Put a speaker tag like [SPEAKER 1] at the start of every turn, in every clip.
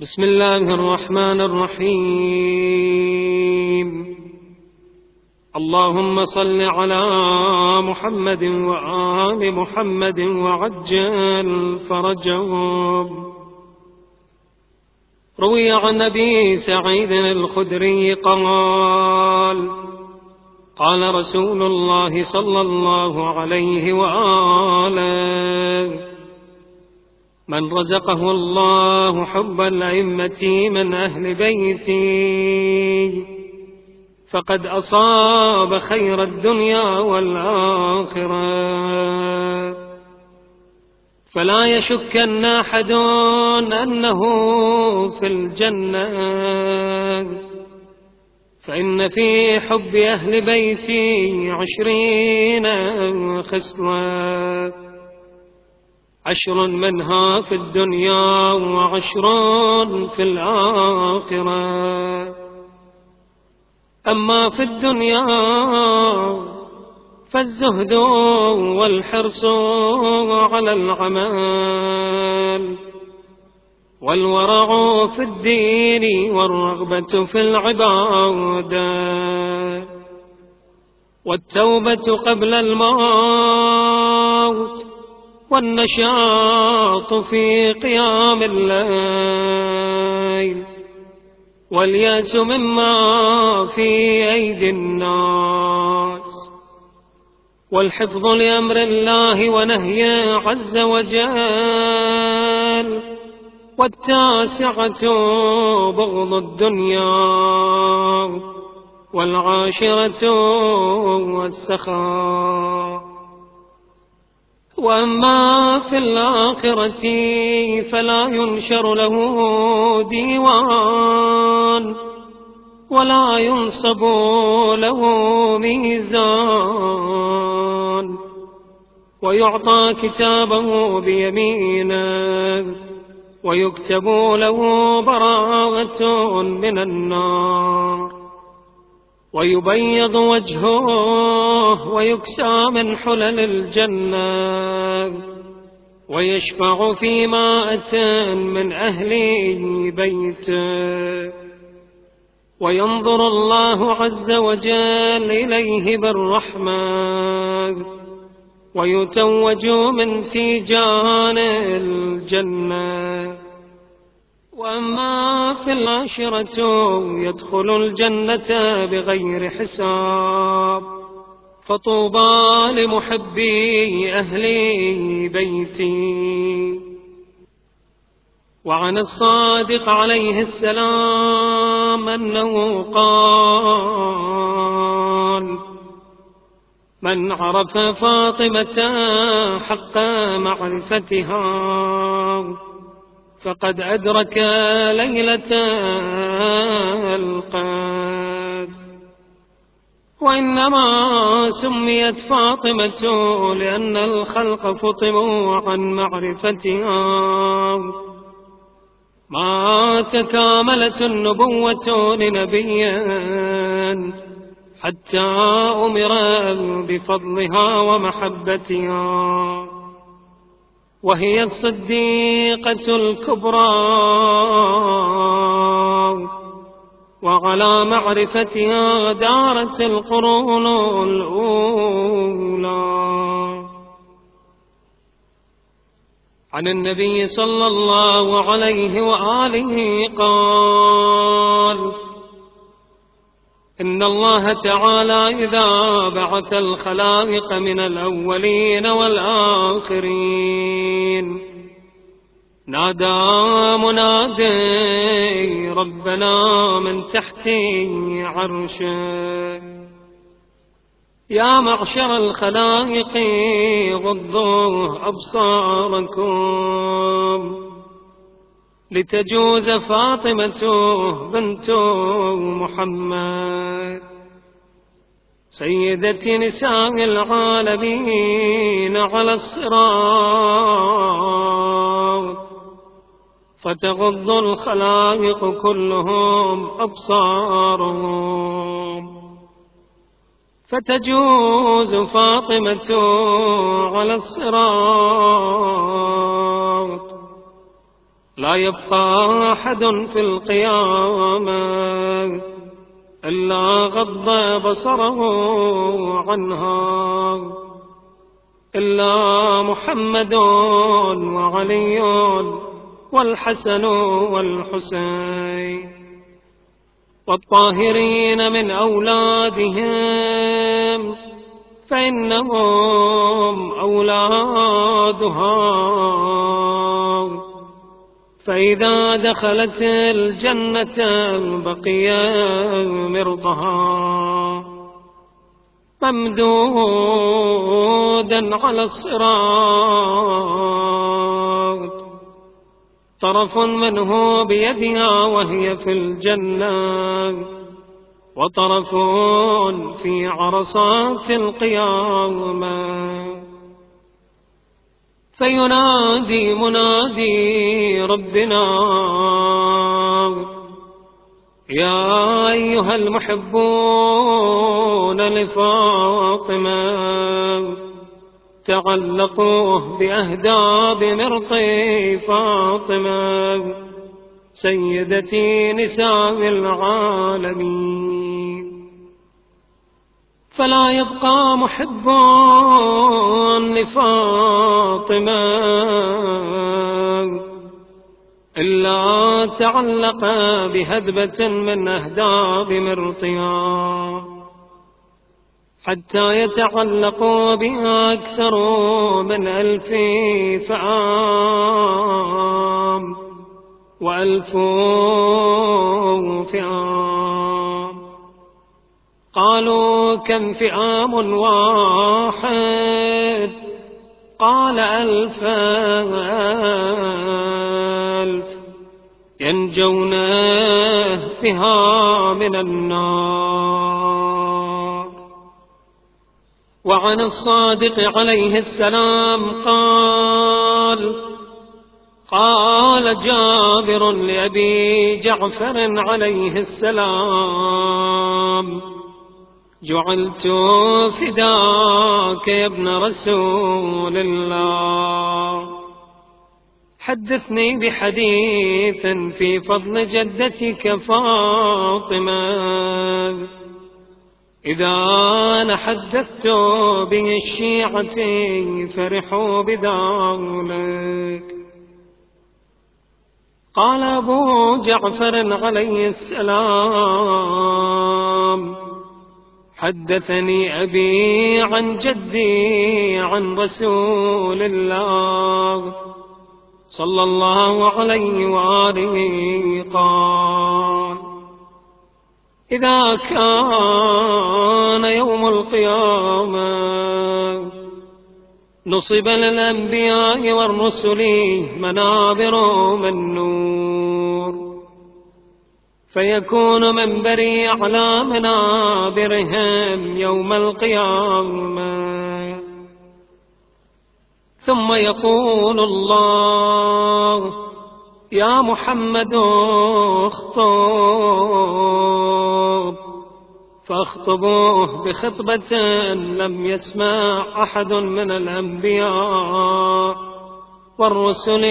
[SPEAKER 1] بسم الله الرحمن الرحيم. اللهم صل على محمد وآل محمد وعجل فرجهم. روي عن أبي سعيد الخدري قال قال رسول الله صلى الله عليه وآله من رزقه الله حب الأئمة من أهل بيتي فقد أصاب خير الدنيا والآخرة. فلا يشكن أحد أنه في الجنة. فإن في حب أهل بيتي عشرين خصلة عشر منها في الدنيا وعشر في الآخرة. أما في الدنيا فالزهد والحرص على العمل والورع في الدين والرغبة في العبادة والتوبة قبل الموت والنشاط في قيام الليل واليأس مما في أيدي الناس والحفظ لأمر الله ونهيه عز وجل والتاسعة بغض الدنيا والعاشرة والسخاء. وأما في الآخرة فلا ينشر له ديوان ولا ينصب له ميزان ويعطى كتابه بيمينه ويكتب له براءة من النار ويبيض وجهه ويكسى من حلل الجنة ويشفع في مائة من أهل بيته وينظر الله عز وجل إليه بالرحمة ويتوج من تيجان الجنة وأما في العاشرة يدخل الجنة بغير حساب فطوبى لمحبي أهل بيتي وعن الصادق عليه السلام أنه قال من عرف فاطمة حق معرفتها فقد أدرك ليلة القدر. وإنما سميت فاطمة لأن الخلق فطموا عن معرفتها. ما تكاملت النبوة لنبيا حتى أمر بفضلها ومحبتها. وهي الصديقة الكبرى. وعلى معرفتها دارت القرون الأولى. عن النبي صلى الله عليه وآله قال إن الله تعالى إذا بعث الخلائق من الأولين والآخرين. نادى منادي ربنا من تحت عرشه. يا معشر الخلائق غضوا أبصاركم. لتجوز فاطمة بنت محمد. سيدة نساء العالمين على الصراط. فتغض الخلائق كلهم أبصارهم. فتجوز فاطمة على الصراط. لا يبقى أحد في القيامة إلا غض بصره عنها. إلا محمد وعلي والحسن والحسين والطاهرين من أولادهم فإنهم أولادها. فإذا دخلت الجنة بقي مرضها ممدودا على الصراط. طرف منه بيدها وهي في الجنة وطرف في عرصات القيامة. فينادي منادي ربنا. يا أيها المحبون لفاطمة تعلقوا بأهداب مرطي فاطمة سيدتي نساء العالمين. فلا يبقى محب لفاطمة إلا تعلق بهدبة من أهداب مرطيا حتى يتعلقوا بها أكثر من ألف فعام وألف فعام قالوا كم فئام واحد؟ قال ألف ألف. ينجون بها من النار. وعن الصادق عليه السلام قال قال جابر لأبي جعفر عليه السلام جعلت فداك يا ابن رسول الله. حدثني بحديث في فضل جدتك فاطمة. إذا أنا حدثت به الشيعة فرحوا بذلك. قال أبو جعفر عليه السلام حدثني أبي عن جدي عن رسول الله صلى الله عليه وآله قال إذا كان يوم القيامة نصب للأنبياء والرسل منابر من نور فيكون منبري على منابرهم يوم القيامة. ثم يقول الله يا محمد اخطب. فاخطبوه بخطبة لم يسمع أحد من الأنبياء والرسل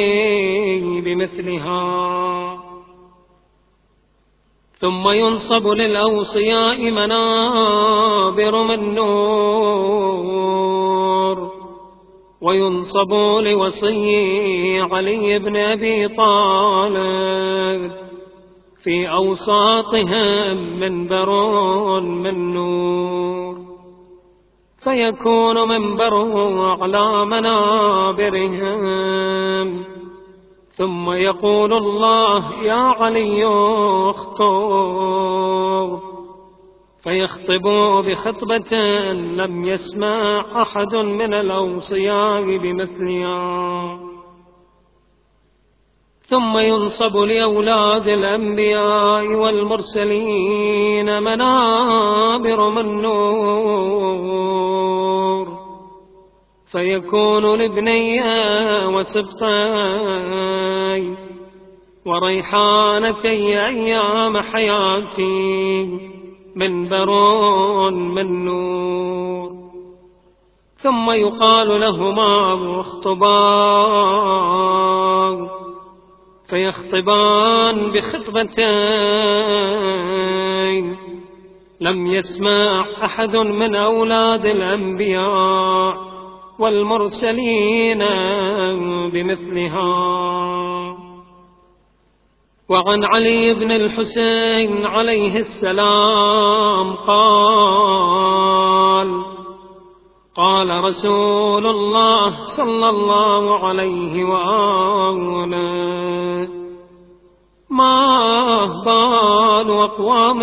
[SPEAKER 1] بمثلها. ثم ينصب للأوصياء منابر من نور وينصب لوصي علي بن أبي طالب في أوساطهم منبر من نور فيكون منبره على منابرهم ثم يقول الله يا علي اخطب فيخطب بخطبة لم يسمع أحد من الأوصياء بمثلها. ثم ينصب لأولاد الأنبياء والمرسلين منابر من نور. فيكون لابني وسبطي وريحانتي أيام حياتي منبر من نور. ثم يقال لهما اخطبا فيخطبان بخطبتين. لم يسمع أحد من أولاد الأنبياء. والمرسلين بمثلها. وعن علي بن الحسين عليه السلام قال قال رسول الله صلى الله عليه وآله ما بال أقوام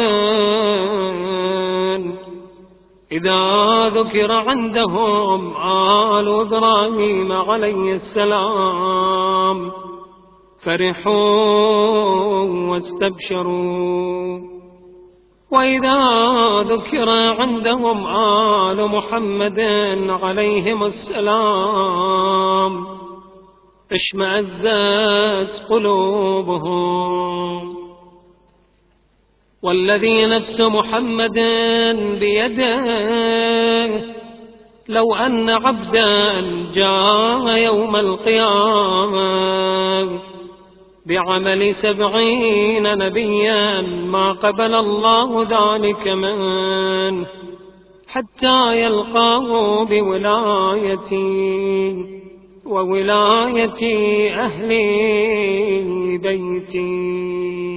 [SPEAKER 1] إذا ذكر عندهم آل إبراهيم عليه السلام فرحوا واستبشروا. وإذا ذكر عندهم آل محمد عليهم السلام اشمأزت قلوبهم. والذي نفس محمد بيده. لو أن عبدا جاء يوم القيامة بعمل سبعين نبيا ما قبل الله ذلك منه حتى يلقاه بولايتي وولاية أهل بيتي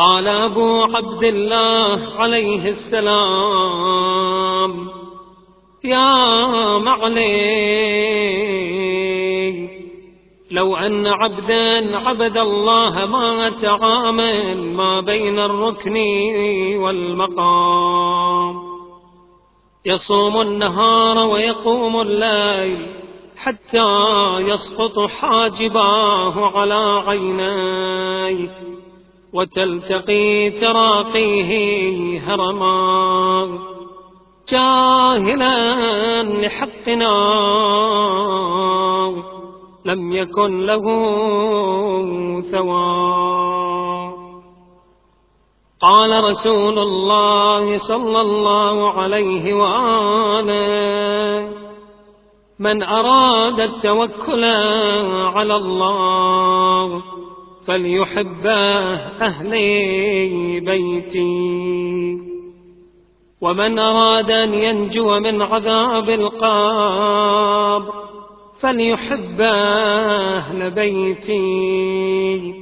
[SPEAKER 1] قال أبو عبد الله عليه السلام يا معلي لو أن عبدا عبد الله ما تعامل ما بين الركن والمقام. يصوم النهار ويقوم الليل حتى يسقط حاجباه على عينيه. وتلتقي تراقيه هرما. جاهلا لحقنا. لم يكن له ثواب قال رسول الله صلى الله عليه وآله من أراد التوكل على الله فليحبه أهلي بيتي. ومن أراد أن ينجو من عذاب القبر فليحب أهل بيتي.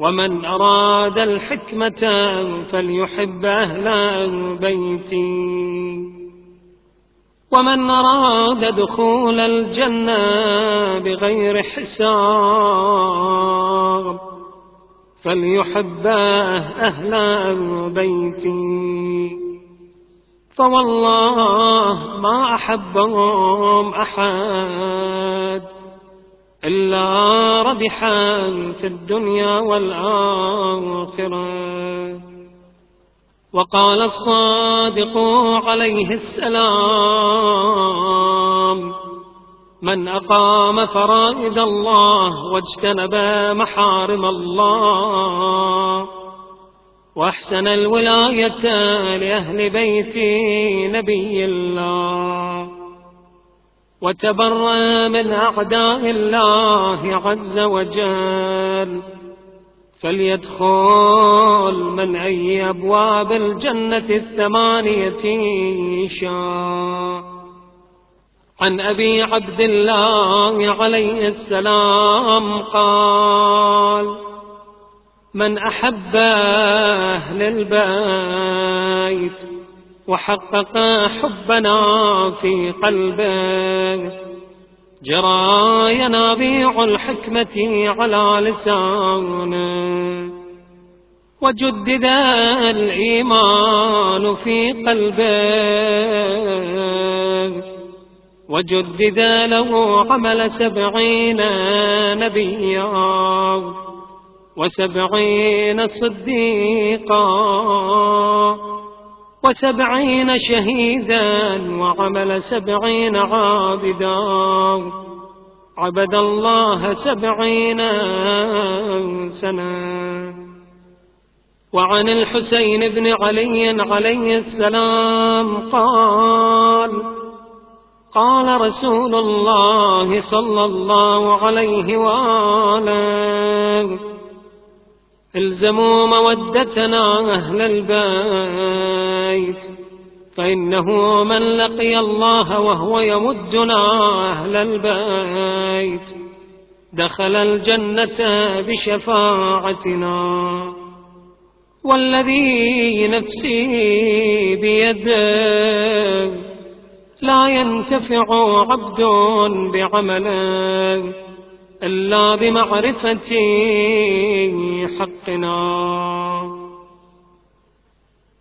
[SPEAKER 1] ومن أراد الحكمة فليحب أهل بيتي. ومن أراد دخول الجنة بغير حساب فليحبه أهل بيتي فوالله ما أحبهم أحد إلا ربحا في الدنيا والآخرة. وقال الصادق عليه السلام من أقام فرائد الله واجتنب محارم الله وأحسن الولاية لأهل بيت نبي الله وتبرأ من أعداء الله عز وجل. فليدخل من أي أبواب الجنة الثمانية شاء. عن أبي عبد الله عليه السلام قال من أحب أهل البيت وحقق حبنا في قلبه جرى ينابيع الحكمة على لسانه وجدد الإيمان في قلبه. وجدد له عمل سبعين نبيا. وسبعين صديقا. وسبعين شهيدا وعمل سبعين عابدا. عبد الله سبعين سنة. وعن الحسين بن علي عليه السلام قال قال رسول الله صلى الله عليه وآله الزموا مودتنا أهل البيت فإنه من لقي الله وهو يمدنا أهل البيت. دخل الجنة بشفاعتنا والذي نفسي بيده. لا ينتفع عبد بعمله. إلا بمعرفة حقنا.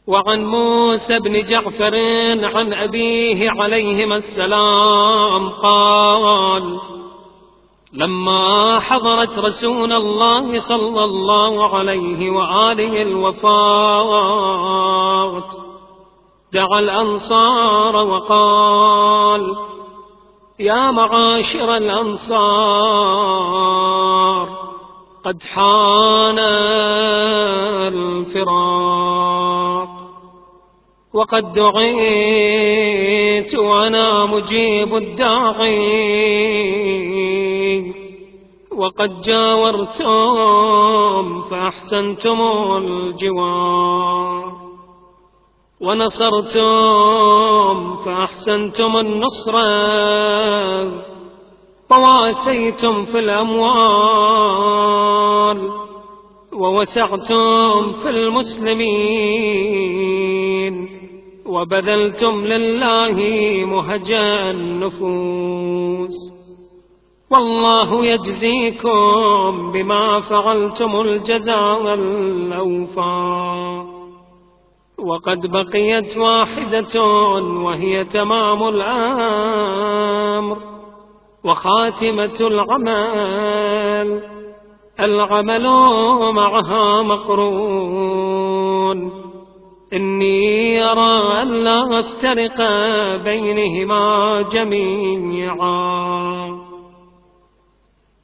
[SPEAKER 1] وعن موسى بن جعفر عن أبيه عليهما السلام قال لما حضرت رسول الله صلى الله عليه وآله الوفاة دعا الأنصار وقال يا معاشر الأنصار قد حان الفراق. وقد دعيت وأنا مجيب الداعي. وقد جاورتم فأحسنتم الجوار. ونصرتم فأحسنتم النصرة وواسيتم في الأموال ووسعتم في المسلمين وبذلتم لله مهجا النفوس. والله يجزيكم بما فعلتم الجزاء الأوفى وقد بقيت واحدة وهي تمام الأمر وخاتمة العمل العمل معها مقرون. إني أرى أن لا أفترق بينهما جميعا.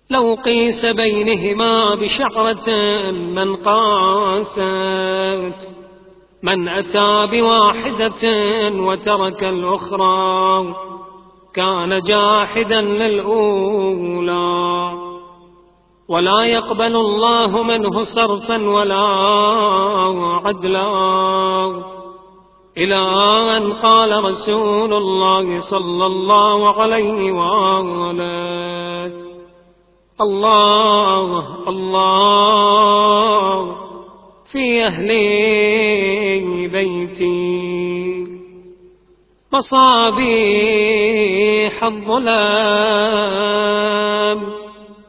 [SPEAKER 1] لو قيس بينهما بشعرة من قاست من أتى بواحدة وترك الأخرى كان جاحدا للأولى. ولا يقبل الله منه صرفا ولا عدلا. إلى أن قال رسول الله صلى الله عليه وآله الله الله. في أهل بيتي. مصابيح الظلام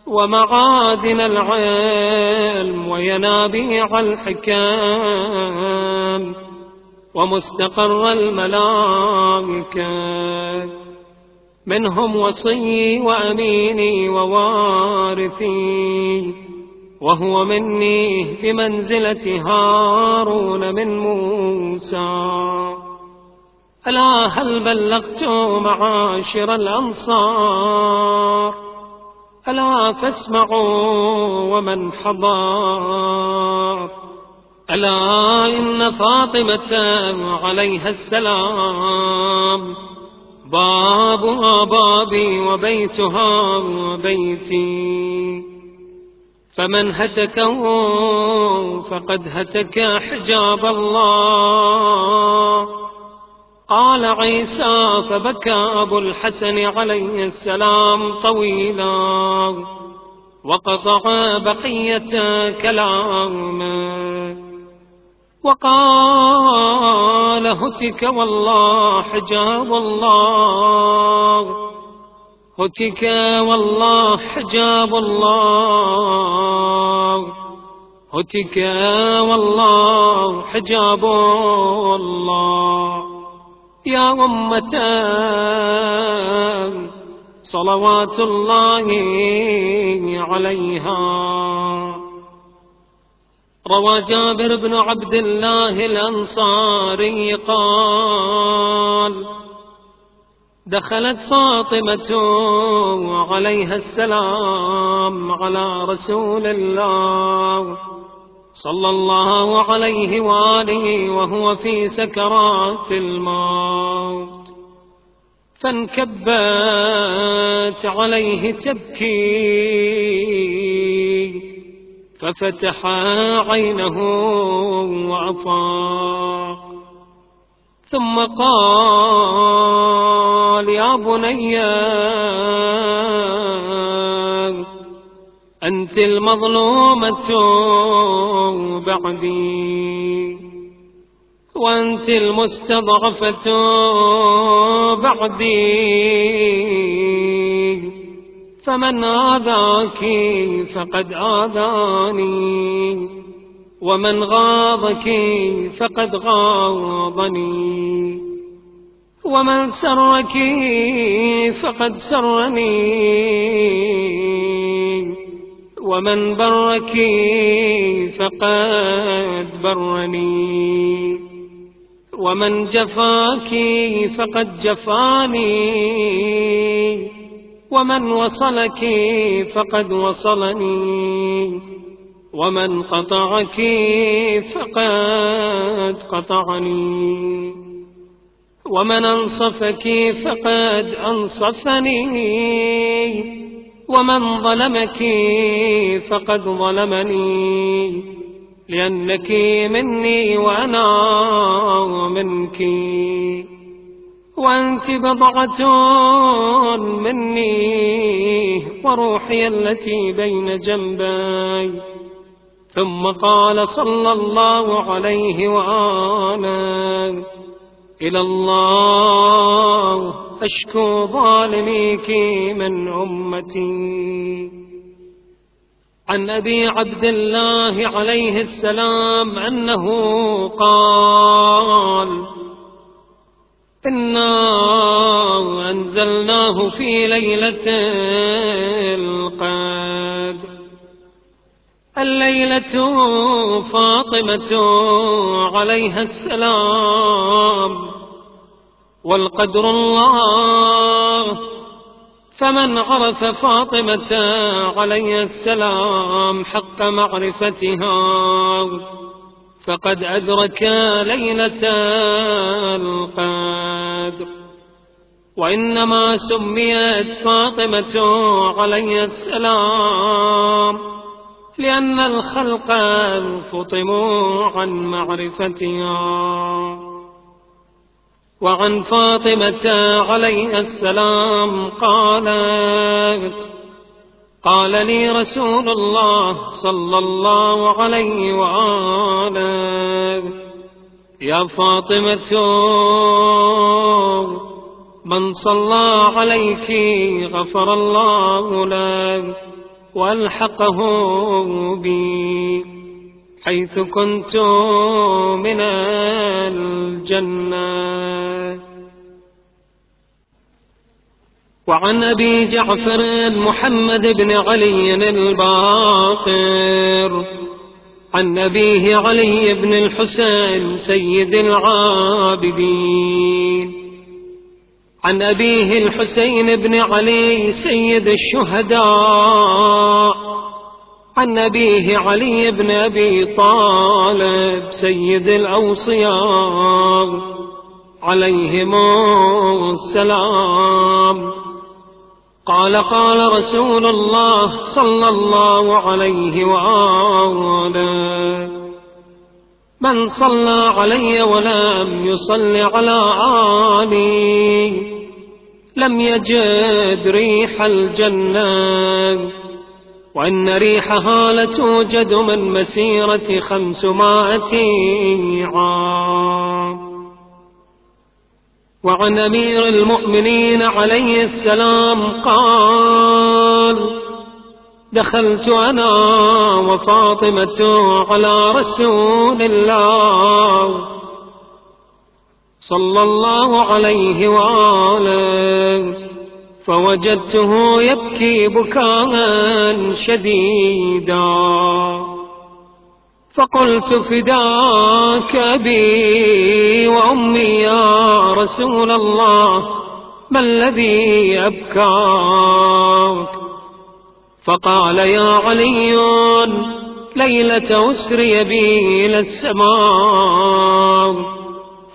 [SPEAKER 1] ومعادن العلم وينابيع الحكام ومستقر الملائكة. منهم وصي وأميني ووارثي. وهو مني بمنزلة هارون من موسى. ألا هل بلغت معاشر الأنصار؟ ألا فاسمعوا ومن حضر ألا إن فاطمة عليها السلام. بابها بابي وبيتها بيتي فمن هتكه فقد هتك حجاب الله. قال عيسى فبكى أبو الحسن عليه السلام طويلا. وقطع بقية كلامه. وقال هتك والله حجاب الله. هتك والله حجاب الله. هتك والله حجاب الله. يا أمة صلوات الله عليها. روى جابر بن عبد الله الأنصاري قال دخلت فاطمة عليها السلام على رسول الله صلى الله عليه وآله وهو في سكرات الموت. فانكبت عليه تبكي ففتح عينه وأفاق. ثم قال يا بني أنت المظلومة بعدي وأنت المستضعفة بعدي. فمن آذاك فقد آذاني. ومن غاضك فقد غاضني. ومن سرك فقد سرني. ومن برك فقد برني. ومن جفاك فقد جفاني. ومن وصلك فقد وصلني. ومن قطعك فقد قطعني. ومن أنصفك فقد أنصفني. ومن ظلمك فقد ظلمني. لأنك مني وأنا منك. وأنت بضعة مني وروحي التي بين جنبي ثم قال صلى الله عليه وآله إلى الله أشكو ظالميك من أمتي. عن أبي عبد الله عليه السلام أنه قال إنا أنزلناه في ليلة القدر. الليلة فاطمة عليها السلام. والقدر الله فمن عرف فاطمة عليها السلام حق معرفتها فقد أدرك ليلة القدر. وإنما سميت فاطمة عليه السلام لأن الخلق فطموا عن معرفتها وعن فاطمة عليه السلام قالت قال لي رسول الله صلى الله عليه وآله يا فاطمة من صلى عليك غفر الله له. والحقه بي حيث كنت من الجنة. وعن أبي جعفر محمد بن علي الباقر عن أبيه علي بن الحسين سيد العابدين. عن أبيه الحسين بن علي سيد الشهداء. عن أبيه علي بن أبي طالب سيد الأوصياء. عليهم السلام. قال قال رسول الله صلى الله عليه وآله. من صلى علي ولم يصل على آلي. لم يجد ريح الجنة. وإن ريحها لتوجد من مسيرة خمسمائة عام. وعن أمير المؤمنين عليه السلام قال دخلت أنا وفاطمة على رسول الله صلى الله عليه وآله فوجدته يبكي بكاء شديدا. فقلت فداك أبي وأمي يا رسول الله ما الذي أبكاك فقال يا علي ليلة أسري بي إلى السماء.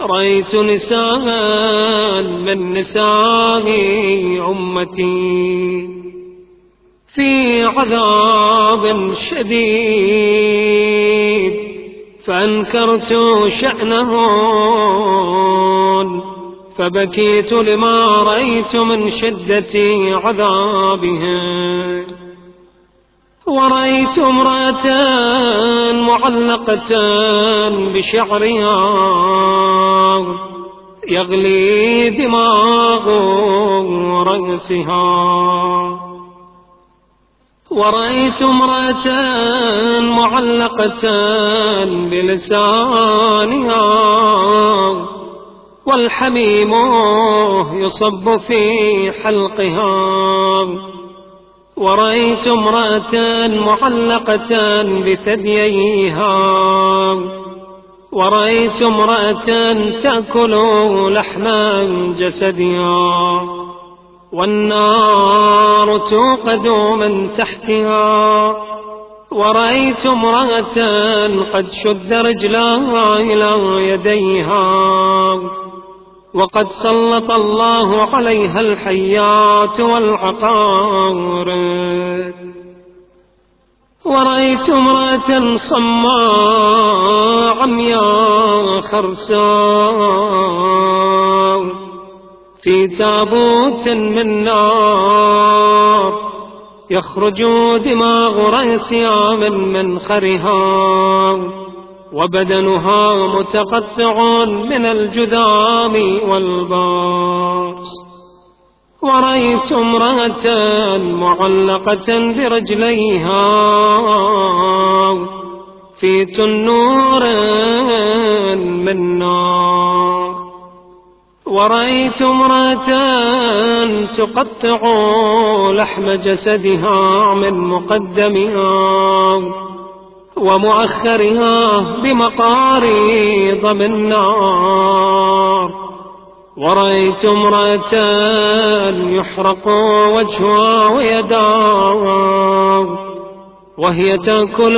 [SPEAKER 1] رأيت نساء من نساء أمتي في عذاب شديد فأنكرت شأنهن فبكيت لما رأيت من شدة عذابهن. ورأيت امرأة معلقة بشعرها يغلي دماغ رأسها. ورأيت امرأة معلقة بلسانها والحميم يصب في حلقها. ورأيت امرأة معلقة بثدييها. ورأيت امرأة تأكل لحم جسدها. والنار توقد من تحتها. ورأيت امرأة قد شد رجلها إلى يديها. وقد سلط الله عليها الحيات والعقارب ورأيت امرأة صماء عمياء خرساء في تابوت من نار يخرج دماغ رأسها من منخرها. وبدنها متقطع من الجذام والباص ورأيت امرأة معلقة برجليها في تنور من نار. ورأيت امرأة تقطع لحم جسدها من مقدمها. ومؤخرها بمقاريض من نار ورأيت امرأة يحرق وجهها ويداها وهي تأكل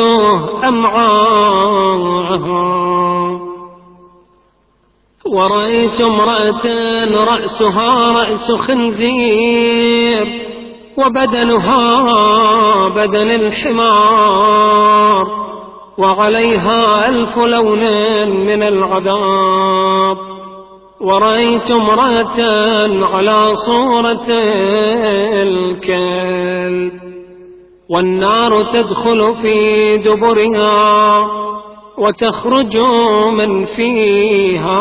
[SPEAKER 1] أمعاءها. ورأيت امرأة رأسها رأس خنزير وبدنها بدن الحمار وعليها ألف لون من العذاب. ورأيت امرأة على صورة الكلب والنار تدخل في دبرها وتخرج من فيها.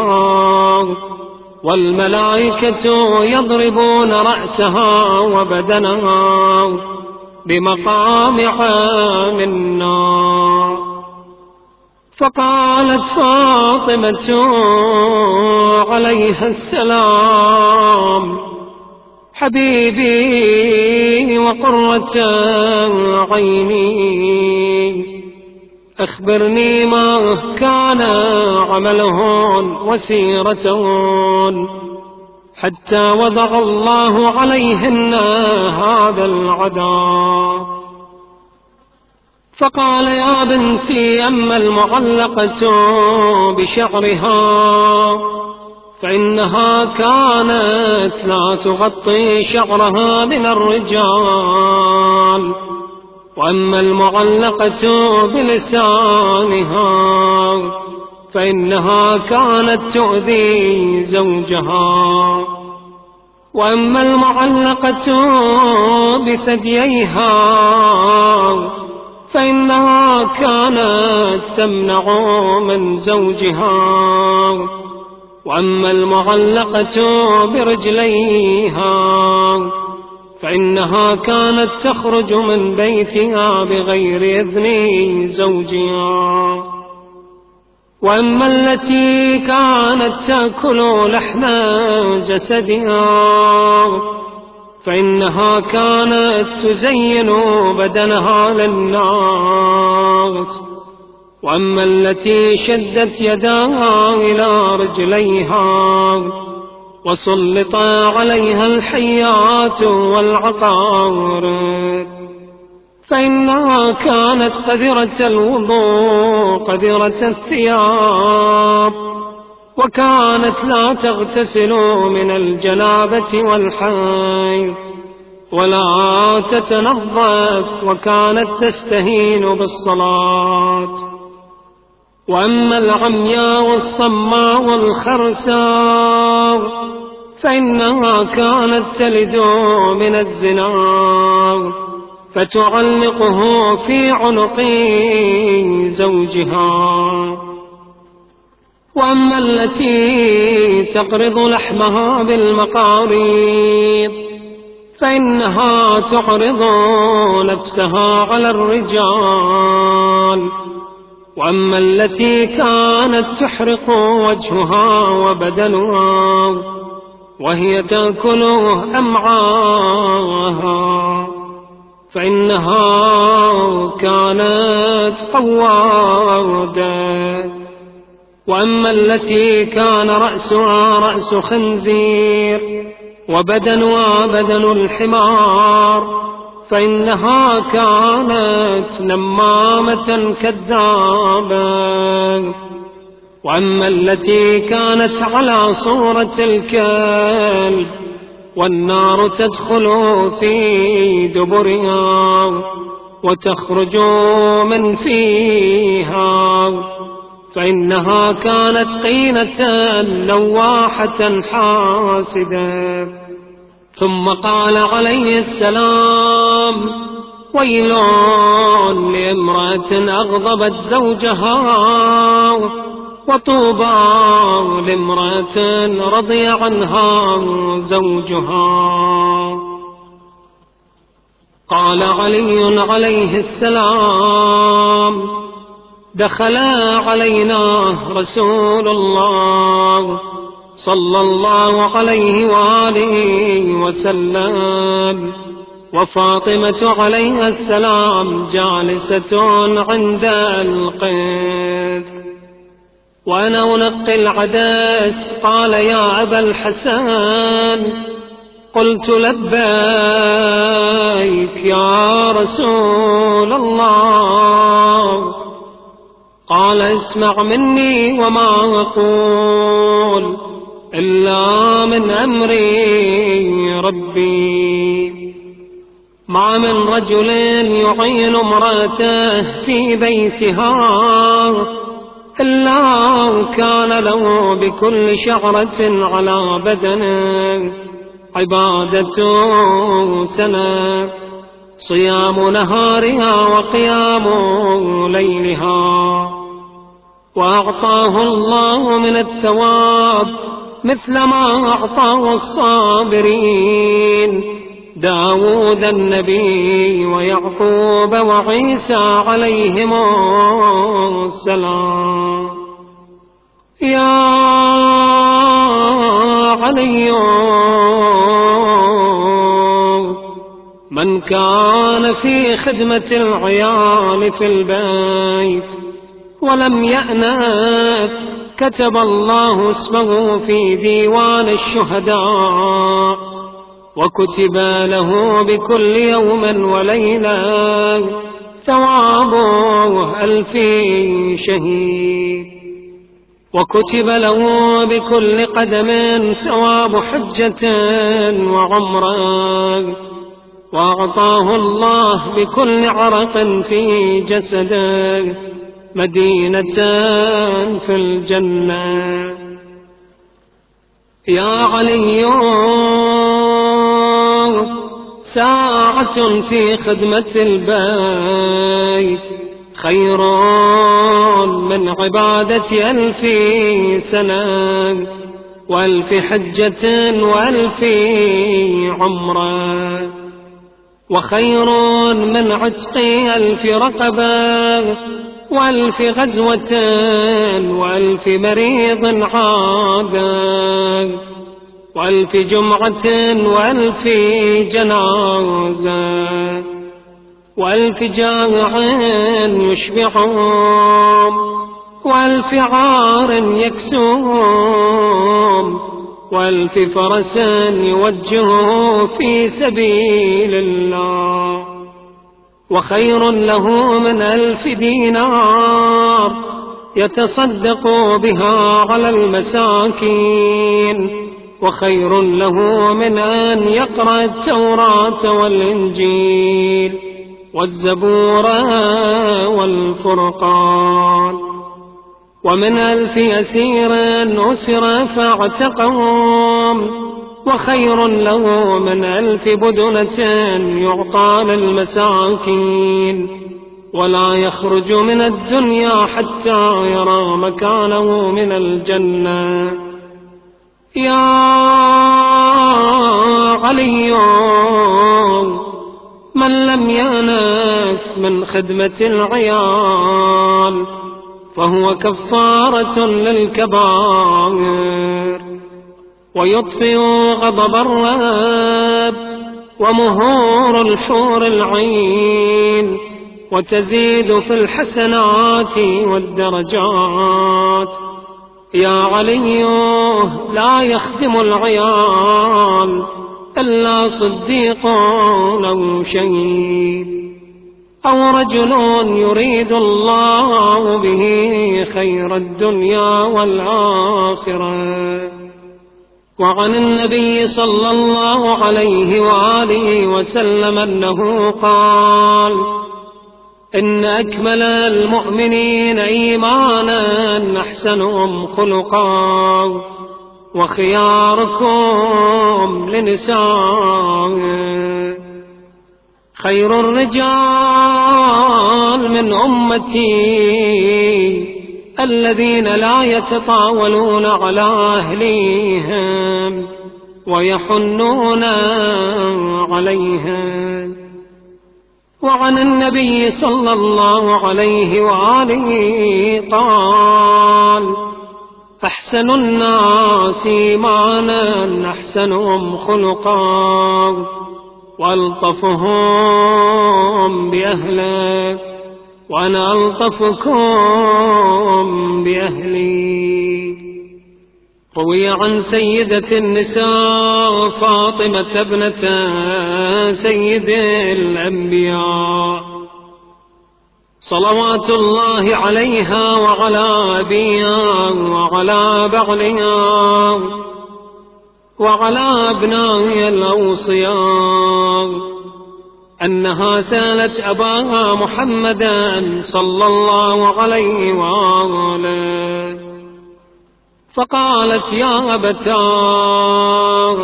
[SPEAKER 1] والملائكة يضربون رأسها وبدنها بمقامع من نار فقالت فاطمة عليها السلام حبيبي وقرة عيني أخبرني ما كان عملهن وسيرتهن حتى وضع الله عليهن هذا العذاب فقال يا بنتي أما المعلقة بشعرها فإنها كانت لا تغطي شعرها من الرجال. وأما المعلقة بلسانها فإنها كانت تؤذي زوجها. وأما المعلقة بثدييها فإنها كانت تمنع من زوجها. وأما المعلقة برجليها فإنها كانت تخرج من بيتها بغير إذن زوجها. وأما التي كانت تأكل لحم جسدها فإنها كانت تزين بدنها للناس. وأما التي شدت يداها إلى رجليها وسلط عليها الحيات والعقارب فإنها كانت قذرة الوضوء قذرة الثياب وكانت لا تغتسل من الجنابة والحيض ولا تتنظف وكانت تستهين بالصلاة. وأما العمياء والصماء والخرساء فإنها كانت تلد من الزنا فتعلقه في عنق زوجها. وأما التي تقرض لحمها بالمقاريض فإنها تعرض نفسها على الرجال. وأما التي كانت تحرق وجهها وبدنها وهي تأكل أمعاها فإنها كانت قوادة. وأما التي كان رأسها رأس خنزير وبدنها بدن الحمار فإنها كانت نمامة كذابة. وأما التي كانت على صورة الكلب والنار تدخل في دبرها وتخرج من فيها فإنها كانت قينة لواحة حاسدة. ثم قال عليه السلام ويل لامرأة أغضبت زوجها وطوبى لامرأة رضي عنها زوجها. قال علي عليه السلام دخل علينا رسول الله صلى الله عليه وآله وسلم. وفاطمة عليها السلام جالسة عند القذ وأنا أنقي العدس قال يا أبا الحسن قلت لبيك يا رسول الله. قال اسمع مني وما أقول إلا من أمري ربي. ما من رجل يعين امرأته في بيتها إلا كان له بكل شعرة على بدنه عبادة سنة. صيام نهارها وقيام ليلها. وأعطاه الله من الثواب مثل ما أعطاه الصابرين. داود النبي ويعقوب وعيسى عليهم السلام. يا علي من كان في خدمة العيال في البيت ولم يأنف كتب الله اسمه في ديوان الشهداء. وكتب له بكل يوم وليلة ثوابه ألف شهيد. وكتب له بكل قدم ثواب حجة وعمره وأعطاه الله بكل عرق في جسده مدينة في الجنة. يا علي ساعة في خدمة البيت. خير من عبادة ألف سنة وألف حجة وألف عمره وخير من عتق ألف رقبة وألف غزوة وألف مريض عادا وألف جمعة وألف جنازة وألف جائع يشبعهم وألف عار يكسوهم وألف فرس يوجهه في سبيل الله. وخير له من ألف دينار يتصدق بها على المساكين. وخير له من أن يقرأ التوراة والإنجيل والزبور والفرقان. ومن ألف أسير أسر فاعتقهم. وخير له من ألف بدنة يعطى للمساكين. ولا يخرج من الدنيا حتى يرى مكانه من الجنة. يا علي من لم ينف من خدمة العيال فهو كفارة للكبائر. ويطفئ غضب الرب ومهور الحور العين وتزيد في الحسنات والدرجات. يا علي لا يخدم العيال إلا صديق أو شهيد. أو رجل يريد الله به خير الدنيا والآخرة. وعن النبي صلى الله عليه وآله وسلم أنه قال إن أكمل المؤمنين إيمانا أحسنهم خلقا وخياركم لنساء. خير الرجال من أمتي الذين لا يتطاولون على أهليهم ويحنون عليهم. وعن النبي صلى الله عليه وآله قال أحسن الناس إيمانا أحسنهم خلقا وألطفهم بأهله وأنا ألطفكم بأهلي. روي عن سيدة النساء فاطمة ابنة سيد الأنبياء. صلوات الله عليها وعلى أبيها وعلى بعلها وعلى أبنائها الأوصياء. أنها سالت أباها محمدا صلى الله عليه وآله. فقالت يا أبتاه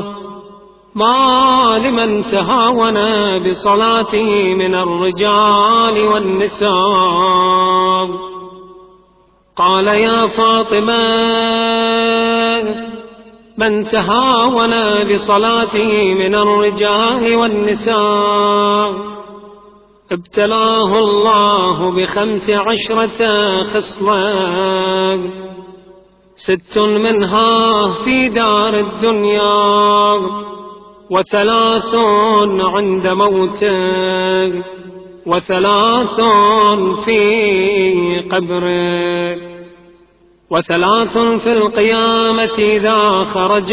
[SPEAKER 1] ما لمن تهاون بصلاته من الرجال والنساء. قال يا فاطمة من تهاون بصلاته من الرجال والنساء. ابتلاه الله بخمس عشرة خصلة ست منها في دار الدنيا وثلاث عند موته وثلاث في قبره وثلاث في القيامة إذا خرج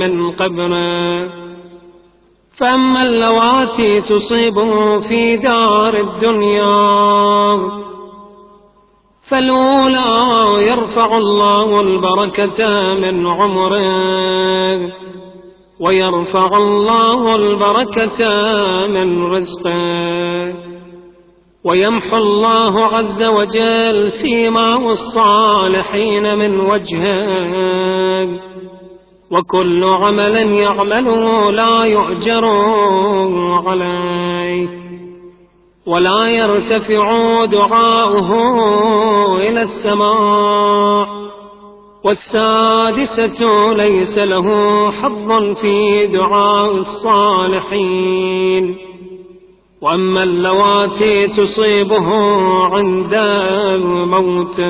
[SPEAKER 1] من قبره فأما اللواتي تصيبه في دار الدنيا فالأولى يرفع الله البركة من عمره ويرفع الله البركة من رزقه ويمحو الله عز وجل سيماء الصالحين من وجهه وكل عمل يعمله لا يؤجر عليه ولا يرتفع دعاؤه إلى السماء. والسادسة ليس له حظ في دعاء الصالحين. وأما اللواتي تصيبه عند الموت.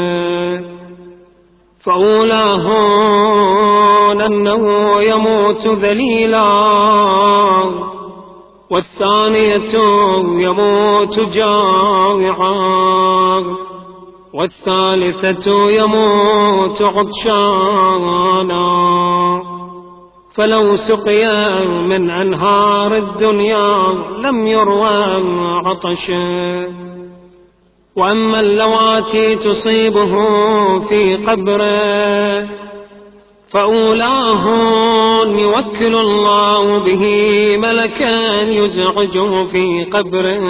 [SPEAKER 1] فأولاهن أنه يموت ذليلا. والثانية يموت جائعا والثالثة يموت عطشانا فلو سقيا من أنهار الدنيا لم يروى عطشا وأما اللواتي تصيبه في قبره فأولاه يوكل الله به ملكا يزعجه في قبره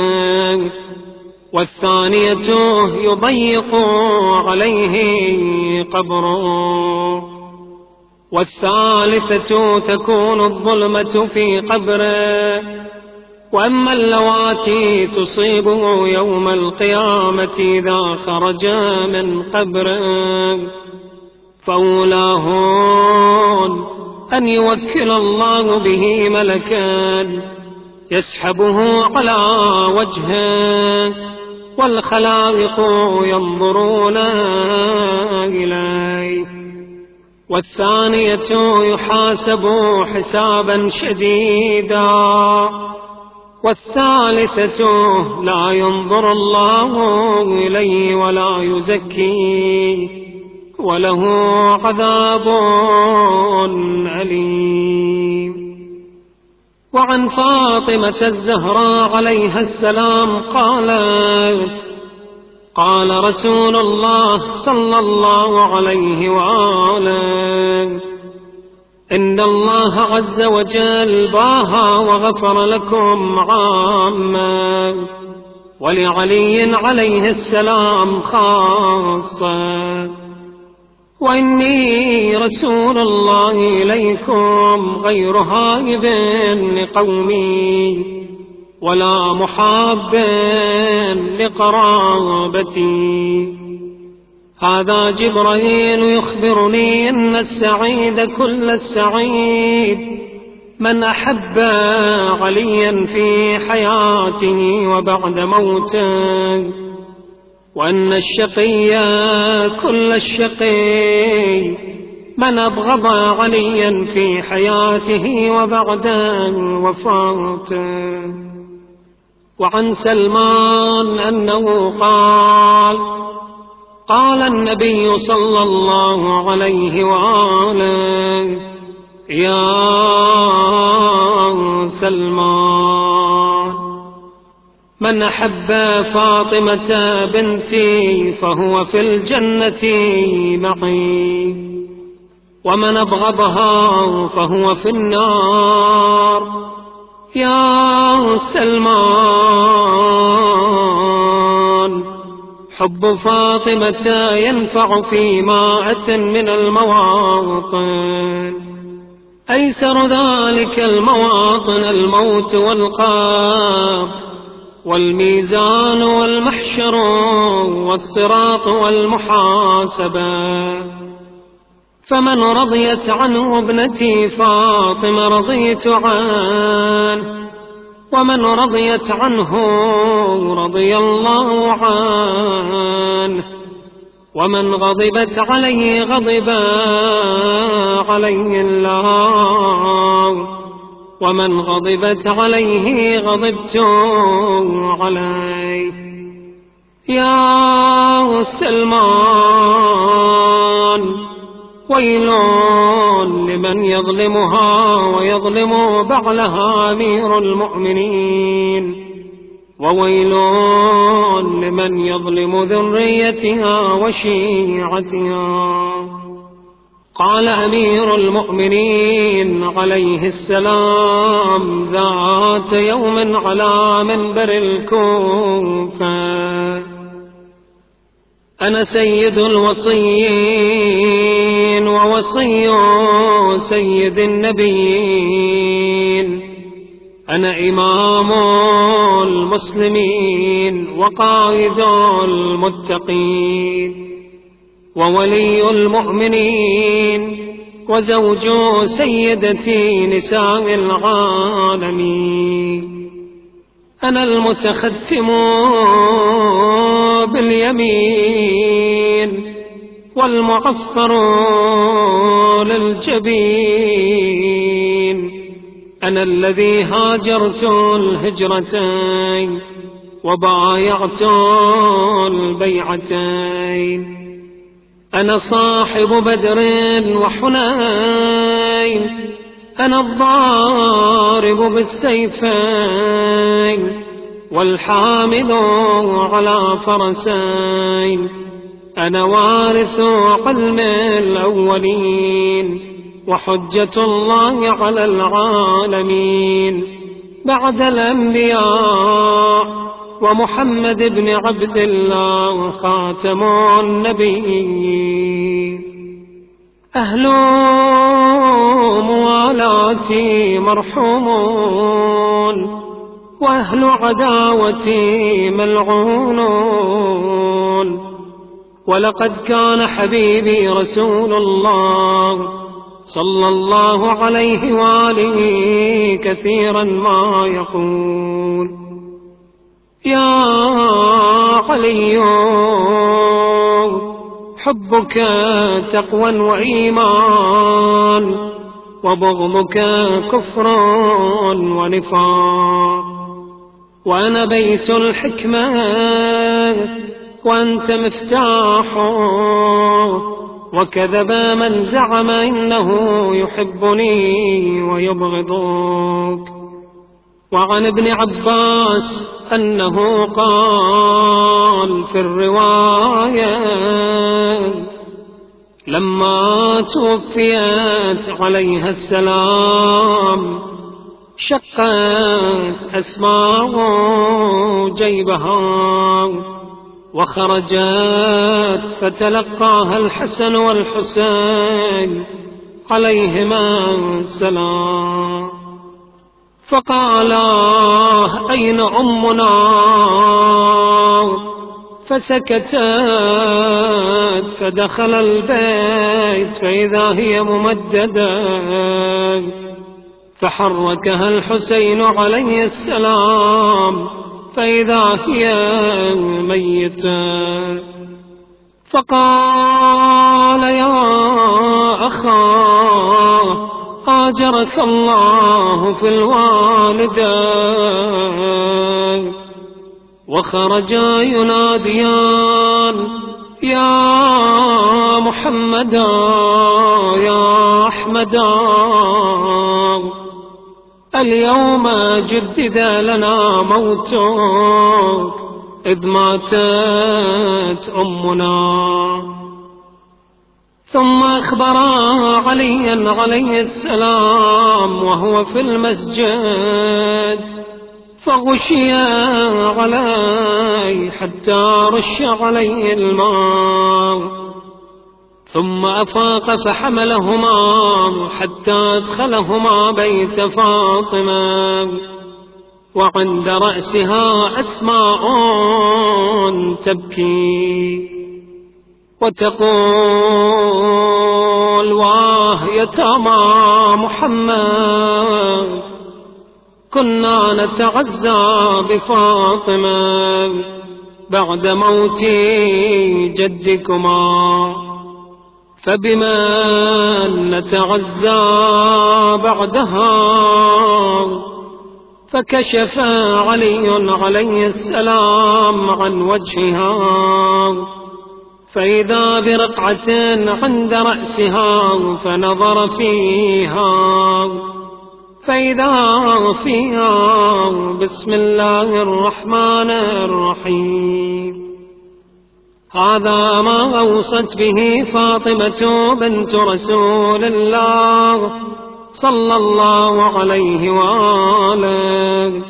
[SPEAKER 1] والثانية يضيق عليه قبره والثالثة تكون الظلمة في قبره وأما اللواتي تصيبه يوم القيامة إذا خرج من قبره فأولاهن أن يوكل الله به ملكا يسحبه على وجهه والخلائق ينظرون إليه والثانية يحاسب حسابا شديدا والثالثة لا ينظر الله إليه ولا يزكيه وله عذاب أليم. وعن فاطمة الزهراء عليها السلام قالت قال رسول الله صلى الله عليه وآله إن الله عز وجل باها وغفر لكم عاما ولعلي عليه السلام خاصة وإني رسول الله إليكم غير هائب لقومي ولا محاب لقرابتي هذا جبريل يخبرني أن السعيد كل السعيد من أحب عليا في حياته وبعد موته. وأن الشقي كل الشقي من أبغض عليا في حياته وبعد وفاته. وعن سلمان أنه قال قال النبي صلى الله عليه وآله يا سلمان من أحب فاطمة بنتي فهو في الجنة معي ومن أبغضها فهو في النار. يا سلمان حب فاطمة ينفع في ماءة من المواطن. أيسر ذلك المواطن الموت والقاب. والميزان والمحشر والصراط والمحاسبة فمن رضيت عنه ابنتي فاطمة رضيت عنه ومن رضيت عنه رضي الله عنه. ومن غضبت عليه غضب عليه الله. ومن غضبت عليه غضبت عليه. يا سلمان ويل لمن يظلمها ويظلم بعلها أمير المؤمنين. وويل لمن يظلم ذريتها وشيعتها. قال أمير المؤمنين عليه السلام ذات يوم على منبر الكوفة. أنا سيد الوصيين ووصي سيد النبيين. أنا إمام المسلمين وقائد المتقين. وولي المؤمنين وزوج سيدتي نساء العالمين. أنا المتختم باليمين والمعفر للجبين. أنا الذي هاجرت الهجرتين وبايعت البيعتين. أنا صاحب بدر وحنين أنا الضارب بالسيفين والحامل على فرسين أنا وارث علم الأولين وحجة الله على العالمين. بعد الأنبياء ومحمد بن عبد الله خاتم النبيين. أهل موالاتي مرحومون وأهل عداوتي ملعونون. ولقد كان حبيبي رسول الله صلى الله عليه وآله كثيرا ما يقول. يا علي حبك تقوى وإيمان وبغضك كفر ونفاق. وأنا بيت الحكمة وأنت مفتاحه وكذب من زعم إنه يحبني ويبغضك. وعن ابن عباس أنه قال في الرواية لما توفيت عليها السلام شقت أسماء جيبها وخرجت فتلقاها الحسن والحسين عليهما السلام. فقالا أين أمنا؟ فسكتت فدخل البيت فإذا هي ممددة فحركها الحسين عليه السلام فإذا هي ميتة فقال يا أخاه آجرك الله في الوالدين. وخرجا يناديان يا محمدا يا أحمدا اليوم جدد لنا موتك إذ ماتت أمنا. ثم أخبرا عليا عليه السلام وهو في المسجد فغشي عليه حتى رش عليه الماء ثم أفاق فحملهما حتى أدخلهما بيت فاطمة وعند رأسها أسماء تبكي وتقول يتامى محمد. كنا نتعزى بفاطمة بعد موت جدكما. فبمن نتعزى بعدها فكشف علي عليه السلام عن وجهها. فإذا برقعة عند رأسها فنظر فيها. فإذا فيها بسم الله الرحمن الرحيم. هذا ما أوصت به فاطمة بنت رسول الله صلى الله عليه وآله.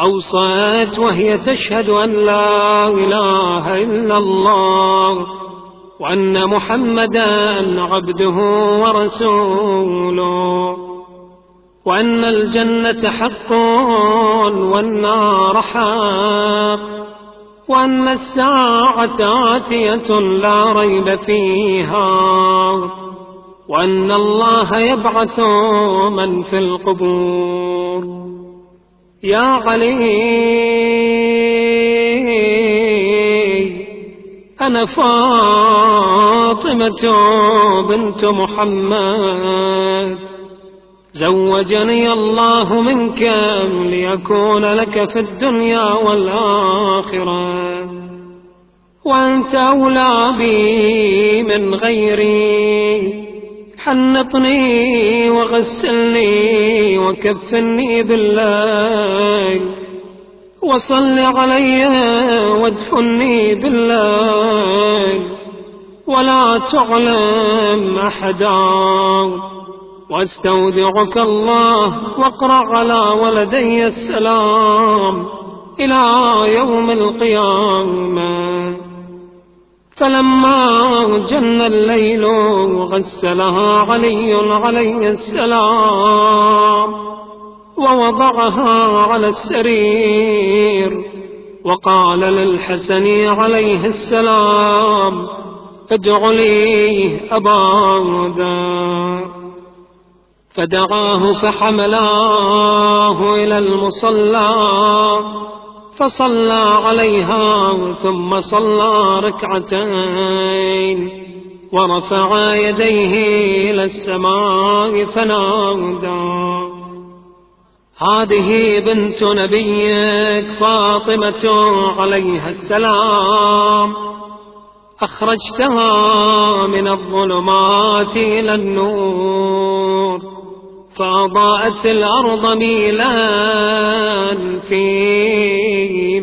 [SPEAKER 1] أوصت وهي تشهد أن لا إله إلا الله وأن محمدا عبده ورسوله وأن الجنة حق والنار حق وأن الساعة آتية لا ريب فيها وأن الله يبعث من في القبور يا علي. أنا فاطمة بنت محمد. زوجني الله منك ليكون لك في الدنيا والآخرة. وأنت أولى بي من غيري. حنطني وغسلني وكفني بالليل. وصل علي وادفني بالليل. ولا تعلم أحدا. وأستودعك الله واقرأ على ولدي السلام إلى يوم القيامة. فلما جن الليل غسلها علي عليه السلام ووضعها على السرير وقال للحسن عليه السلام ادع لي أبا ذر فدعاه فحملاه إلى المصلى فصلى عليها ثم صلى ركعتين ورفع يديه إلى السماء فنادى. هذه بنت نبيك فاطمة عليها السلام. أخرجتها من الظلمات إلى النور. فأضاءت الأرض ميلا في